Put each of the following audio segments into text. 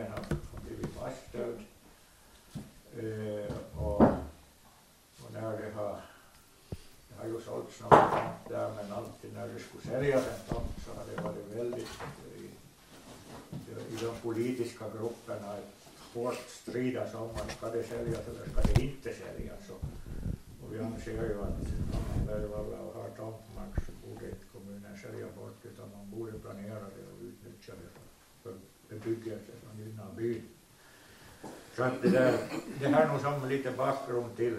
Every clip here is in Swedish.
församlingen har, har blivit fastställd. Eh, och, och när det har, det har ju sålts någon tomt där men alltid när det skulle säljas en tomt så har det varit väldigt i, i de politiska grupperna ett hårt stridas om att ska det säljas eller ska det inte säljas. Och, och vi anser ju att om man Bergvalla och har tomtmark så borde inte kommunen sälja bort utan man borde planera det och utnyttja det för, för bebyggelse som gynnar byn. Så att det, där, det här är nog som lite bakgrund till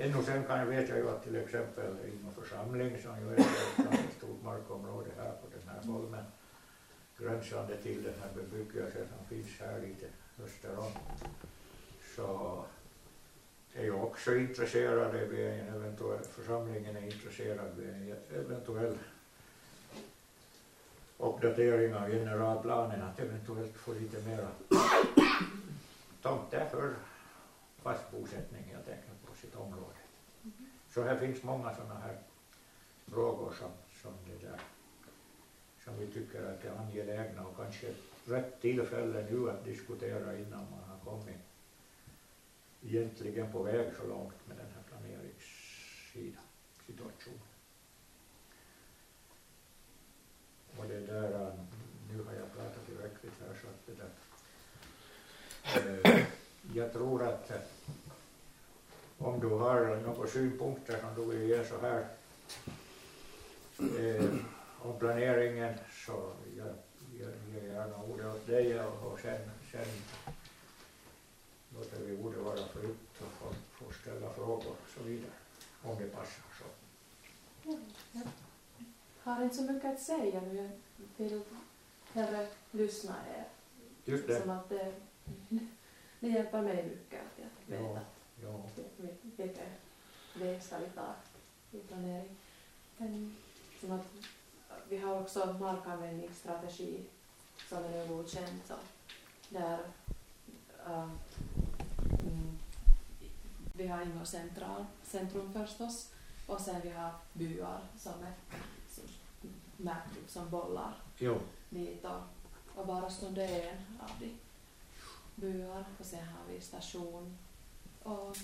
Ännu sen kan jag vet jag ju att till exempel inom församling som ju är ett stort markområde här på den här holmen gränsande till den här bebyggelsen som finns här lite österom så är ju också intresserade vid en eventuell, församlingen är intresserad vid en eventuell uppdatering av generalplanen att eventuellt få lite mera tomter för fast bosättning helt enkelt på sitt område. Så här finns många sådana här frågor som, som, det där, som vi tycker att är angelägna och kanske rätt tillfälle nu att diskutera innan man har kommit egentligen på väg så långt med den här planeringssidan, situationen. Och det där, äh, nu har jag pratat tillräckligt här så att det där, eh, jag tror att eh, om du har några synpunkter som du vill ge så här eh, om planeringen så jag, jag gärna ordet åt dig och, och sen, sen låter vi ordet vara fritt och få, få ställa frågor och så vidare om det passar så. Mm har inte så mycket att säga nu. Jag vill hellre lyssna er. Just det. Som att det, det hjälper mig mycket att jag vet Ja. att Ja. vilken väg ska vi ta i planering. Men som att vi har också markanvändningsstrategi som är godkänd så där äh, mm, vi har Ingå central, centrum förstås och sen vi har byar som är upp som bollar Jo. dit och, och Varastunde är en av de byar och sen har vi station och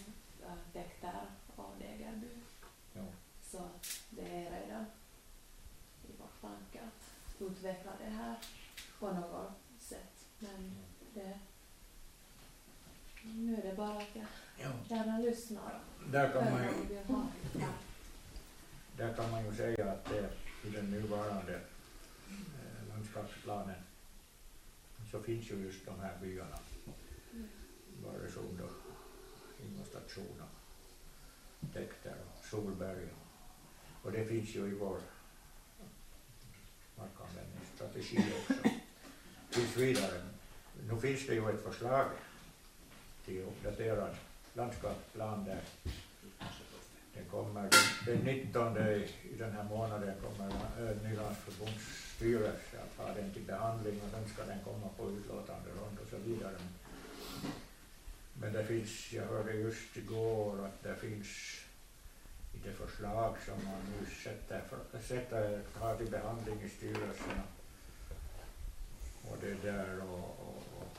äh, Tekter och Degerby. Så det är redan i vår tanke att utveckla det här på något sätt. Men det, nu är det bara att jag Ja. gärna lyssnar Där kan man ju. Där kan man ju säga att det, i den nuvarande eh, landskapsplanen så finns ju just de här byarna, Varesund och Ingå station och Täkter och Solberg och det finns ju i vår markanvändningsstrategi också. Tills vidare. Nu finns det ju ett förslag till uppdaterad landskapsplan där det kommer den, 19 i, den här månaden kommer Nylands förbundsstyrelse att ha den till behandling och sen ska den komma på utlåtande rond och så vidare. Men det finns, jag hörde just igår att det finns. I det förslag som man nu sätter, sätter har till behandling i styrelsen och det där och, och, och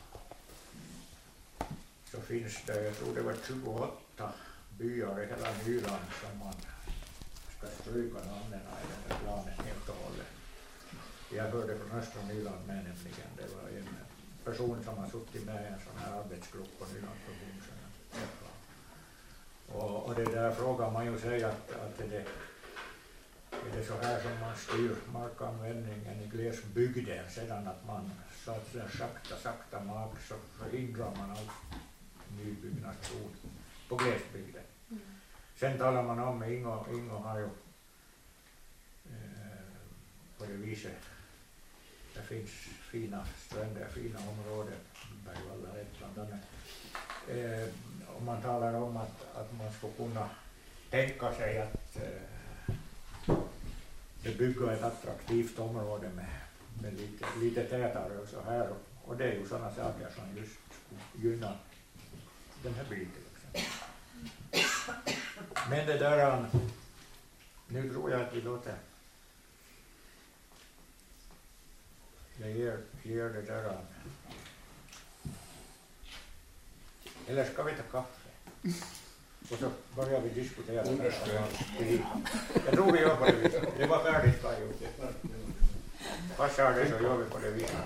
så finns det, jag tror det var 28 byar i hela Nyland som man ska stryka namnen i den här planen helt och hållet. Jag hörde från östra Nyland med nämligen, det var en person som har suttit med i en sån här arbetsgrupp på Nylandsförbundet. Och, och det där frågar man ju sig att, att är, det, är det så här som man styr markanvändningen i glesbygden sedan att man så att sakta, sakta mark så förhindrar man all nybyggnation på glesbygden. Mm. Sen talar man om, Ingo, Ingo har ju eh, på det viset, det finns fina stränder, fina områden, Bergvalla ett bland annat. Eh, och man talar om att, att man ska kunna tänka sig att eh, bebygga ett attraktivt område med, med lite, lite tätare och så här. Och, och det är ju sådana saker som just gynnar den här exempel. Men det där, nu tror jag att vi låter, jag ger, ger det där Eller ska vi ta kaffe? Och så börjar vi diskutera. Jag tror vi gör på det viset. Det var färdigt klargjort. Passar det så gör vi på det viset.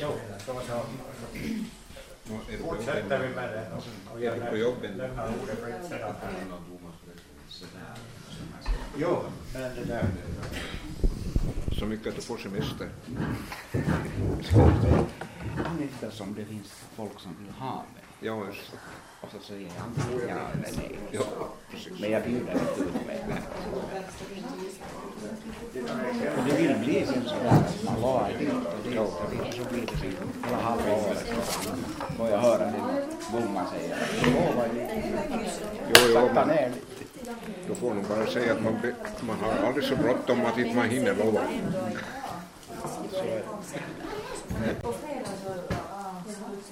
Jo, så, så. Fortsätter vi med det. Och jag lämnar ordet fritt sedan här. Jo, men det där. Så mycket att du får semester. Ungefär som det finns folk som vill ha mig. Ja, just det. Och så säger jag ja eller nej. Ja, precis. Men jag bjuder inte ut mig. Och det vill bli man lovar dit och. Så blir det sen hela halva året. Får jag höra det gumman säger. Jo, jo, Sakta ner lite. då får nog bara säga att man, be- man har aldrig så bråttom att inte man hinner lova. Så är det. Går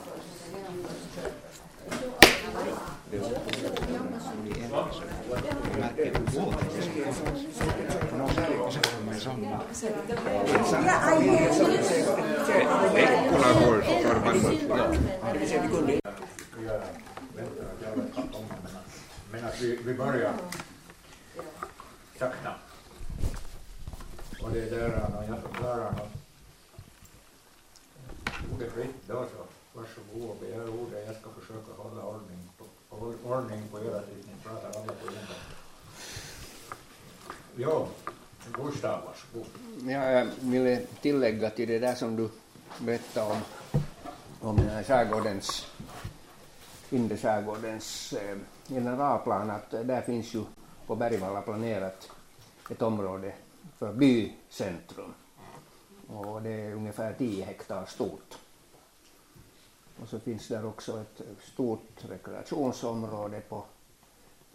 men- att vi, vi börjar sakta. Och det är där och jag förklarar något. Ordet fritt då så varsågod och begär ordet. Jag ska försöka hålla ordning på, ordning på er ni pratar alla på en gång. Jo, Gustav varsågod. Ja, jag ville tillägga till det där som du berättade om, om den här skärgårdens, inre skärgårdens eh, generalplan, att eh, där finns ju på Bergvalla planerat ett område för bycentrum. Och det är ungefär 10 hektar stort. Och så finns där också ett stort rekreationsområde på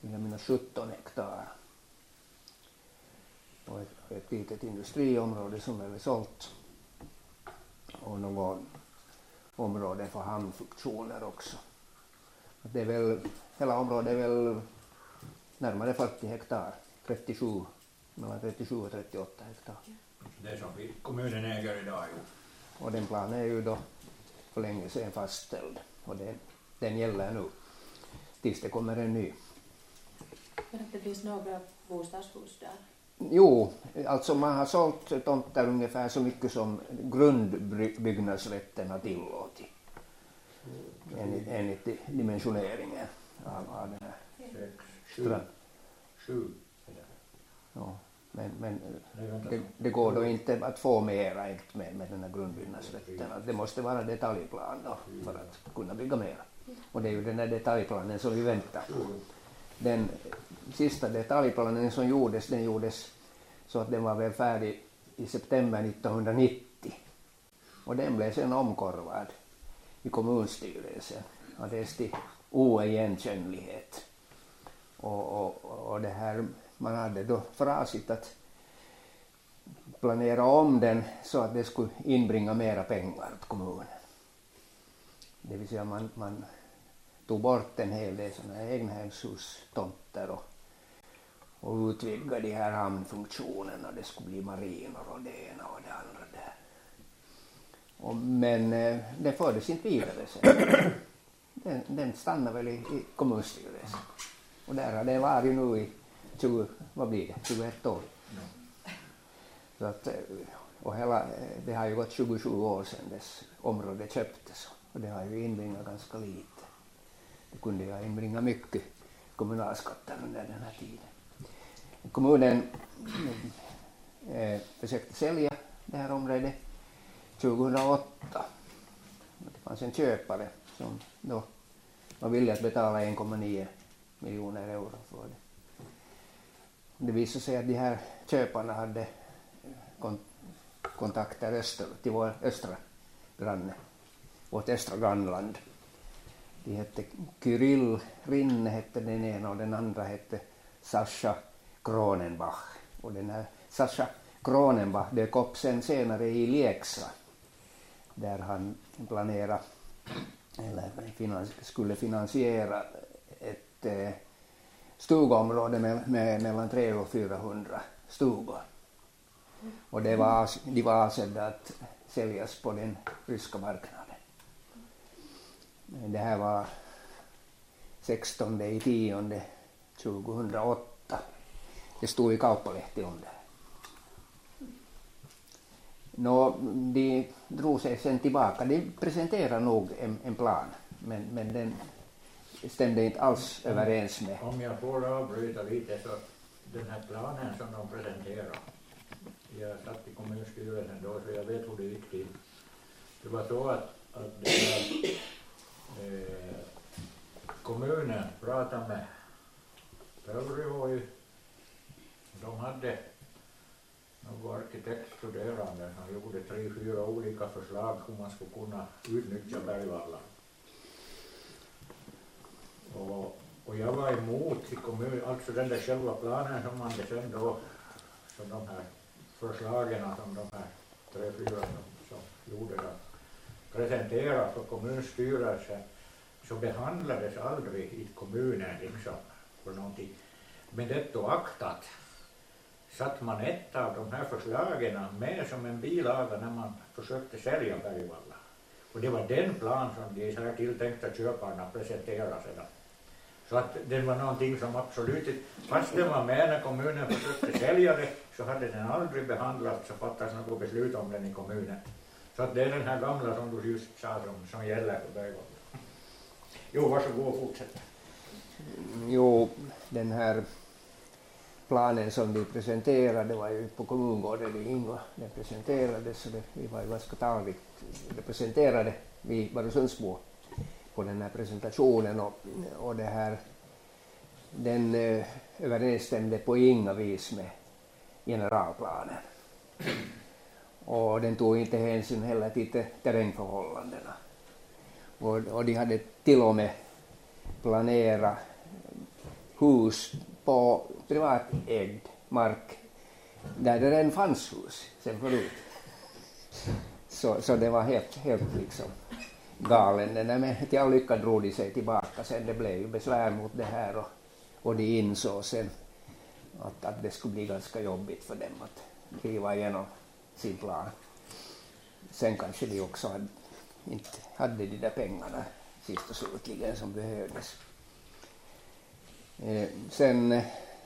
minnas, 17 hektar och ett, ett litet industriområde som är sålt. Och något område för hamnfunktioner också. Det är väl, hela området är väl närmare 40 hektar, 37, mellan 37 och 38 hektar. Det som vi, kommunen äger idag, jo. Och den planen är ju då för länge sedan fastställd och det, den gäller nu tills det kommer en ny. Men att det finns några bostadshus där. Jo, alltså man har sålt tomter ungefär så mycket som grundbyggnadsrätten har tillåtit. Enligt, enligt dimensioneringen av, av den här strand. sju. Ja, men men det, det går då inte att få mera med, med den här grundbyggnadsrätten. Det måste vara detaljplan då för att kunna bygga mera. Och det är ju den här detaljplanen som vi väntar. Den sista detaljplanen som gjordes, den gjordes så att den var väl färdig i september 1990. Och den blev sen omkorvad i kommunstyrelsen. Hades till oigenkännlighet. Och, och, och det här, man hade då för avsikt att planera om den så att det skulle inbringa mera pengar till kommunen. Det vill säga man, man tog bort en hel del sådana här egnahemshustomter och, och utvidgade de här hamnfunktionerna. Det skulle bli marinor och det ena och det andra där. Och, men eh, det fördes inte vidare sen. Den, den stannade väl i, i kommunstyrelsen. Och där har den varit nu i 20, vad blir det, 21 år. Så att, eh, och hela, eh, det har ju gått 27 år sedan dess området köptes och det har ju inbringat ganska lite. Det kunde ju ha inbringat mycket kommunalskatter under den här tiden. Kommunen eh, försökte sälja det här området 2008. Det fanns en köpare som då var villig att betala 1,9 miljoner euro för det. Det visade sig att de här köparna hade kontakter öster, till vår östra granne, vårt östra grannland. De hette Kyrill Rinne hette den ena och den andra hette Sascha Kronenbach. Och den här Sascha Kronenbach dök upp sen senare i Lieksa där han planerade eller finans, skulle finansiera ett eh, stugområde med, med mellan 300 och 400 stugor. Och det var, de var avsedda att säljas på den ryska marknaden. Det här var 16 i 10 2008. Det stod i Kauppalehti om det. Nå, de drog sig sen tillbaka. De presenterade nog en, en plan, men, men den stämde inte alls överens med... Om jag får avbryta lite så den här planen som de presenterade. Jag satt i kommunstyrelsen då så jag vet hur det gick till. Det var så att, att det eh, kommunen pratade med Pöyryvoy. De hade några arkitektstuderande som gjorde tre, fyra olika förslag hur man skulle kunna utnyttja bergvallarna. Och, och jag var emot i kommun, alltså den där själva planen som man sen då, som de här förslagen som de här tre, fyra som, som gjorde då, presenterade för kommunstyrelsen så behandlades aldrig i kommunen liksom för någonting. Men det oaktat satt man ett av de här förslagen med som en bilaga när man försökte sälja Bergvalla. Och det var den plan som de här tilltänkta köparna presenterade sedan. Så att det var någonting som absolut inte, fast det var med när kommunen försökte sälja det, så hade den aldrig behandlats och fattats något beslut om den i kommunen. Så att det är den här gamla som du just sa som, som gäller för Bergvall. Jo, varsågod och fortsätt. Mm, jo, den här planen som vi presenterade var ju på kommungården i Ingå. Den presenterades så det, vi var ju ganska talrikt representerade, vi Barusundsbo, på den här presentationen och, och det här, den eh, överensstämde på inga vis med generalplanen. Och den tog inte hänsyn heller till terrängförhållandena. Och, och de hade till och med planerat hus på privatägd mark där det redan fanns hus sen förut. Så, så det var helt, helt liksom galen. Men till all lycka drog de sig tillbaka sen. Det blev ju besvär mot det här och, och de insåg sen att, att det skulle bli ganska jobbigt för dem att driva igenom sin plan. Sen kanske de också hade, inte hade de där pengarna sist och slutligen som behövdes. Eh, sen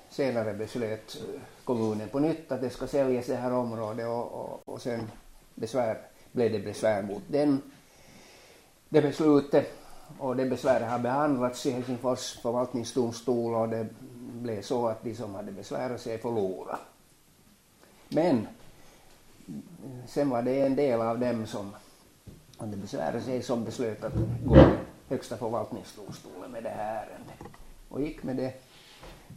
senare beslöt eh, kommunen på nytt att det ska säljas det här området och, och, och sen besvär, blev det besvär mot den, det beslutet och det besväret har behandlats i Helsingfors förvaltningsdomstol och det blev så att de som hade besvärat sig förlorade. Men sen var det en del av dem som hade besvärat sig som beslöt att gå till Högsta förvaltningsdomstolen med det här ärendet och gick med det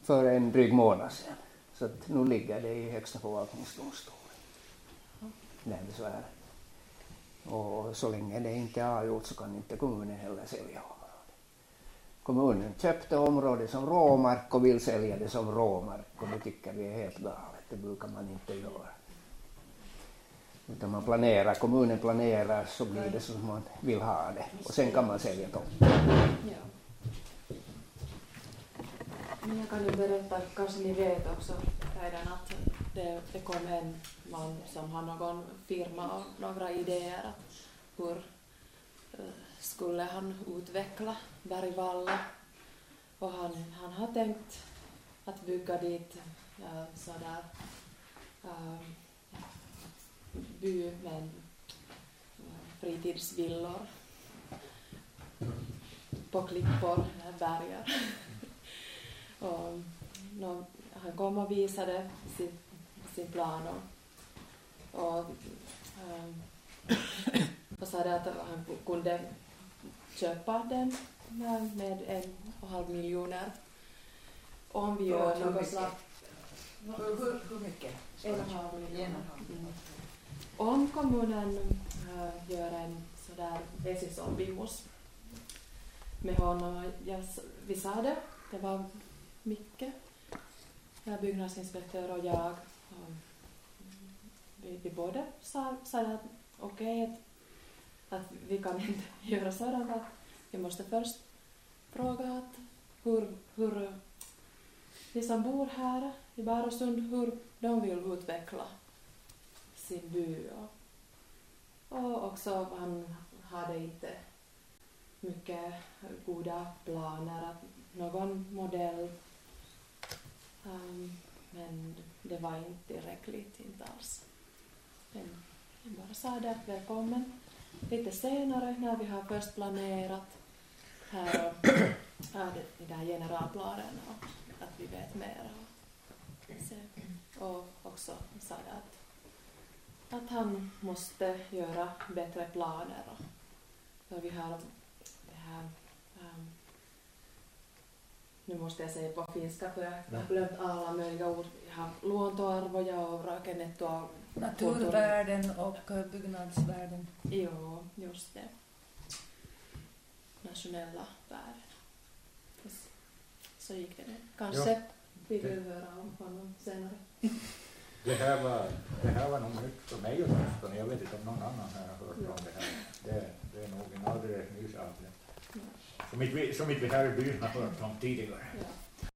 för en dryg månad sedan. Så att nu ligger det i Högsta förvaltningsdomstolen, det här besväret. Och så länge det inte är avgjort så kan inte kommunen heller sälja området. Kommunen köpte området som råmark och vill sälja det som råmark och det tycker vi är helt galet. Det brukar man inte göra. Utan man planerar, kommunen planerar så blir det som man vill ha det och sen kan man sälja tomten. Ja. Jag kan ju berätta, kanske ni vet också redan att det, det kom en man som har någon firma och några idéer att hur eh, skulle han utveckla Bergvalla och han, han har tänkt att bygga dit uh, sådär äh, by med eh, fritidsvillor på klippor, bergar. Och, no, han kom och visade sitt sin plan och, och, um, och sa att han kunde köpa den med en och en halv miljoner om vi gör hur något mycket? slags... Hur, hur mycket? En och en halv halv. Mm. Om kommunen äh, gör en sådär vesisombimus med honom, jag, vi sa det, det var Micke, byggnadsinspektör och jag. Vi, vi båda sa, sa att okej, okay, att, att vi kan inte göra sådant att vi måste först fråga att hur, hur de som bor här i Barosund, hur de vill utveckla sin by och, och också han hade inte mycket goda planer, att någon modell um, men det var inte tillräckligt, inte alls. Men jag bara sa det att välkommen lite senare när vi har först planerat här och här det, de där generalplanerna och att vi vet mer. Och, och också sa det att, att han måste göra bättre planer. Och, för vi har det här nu måste jag säga på finska för jag har glömt alla möjliga ord. Jag har luontoarvoja och rakennettua Naturvärden och byggnadsvärden. Jo, just det. Nationella värden. Så gick det. Kanske vi vill höra om honom senare. Det här var, det här var nog nytt för mig åtminstone. Jag vet inte om någon annan här har hört om det här. Det, det är nog en alldeles ny sak. Som inte vi, som inte vi här i byn har hört om tidigare. Ja.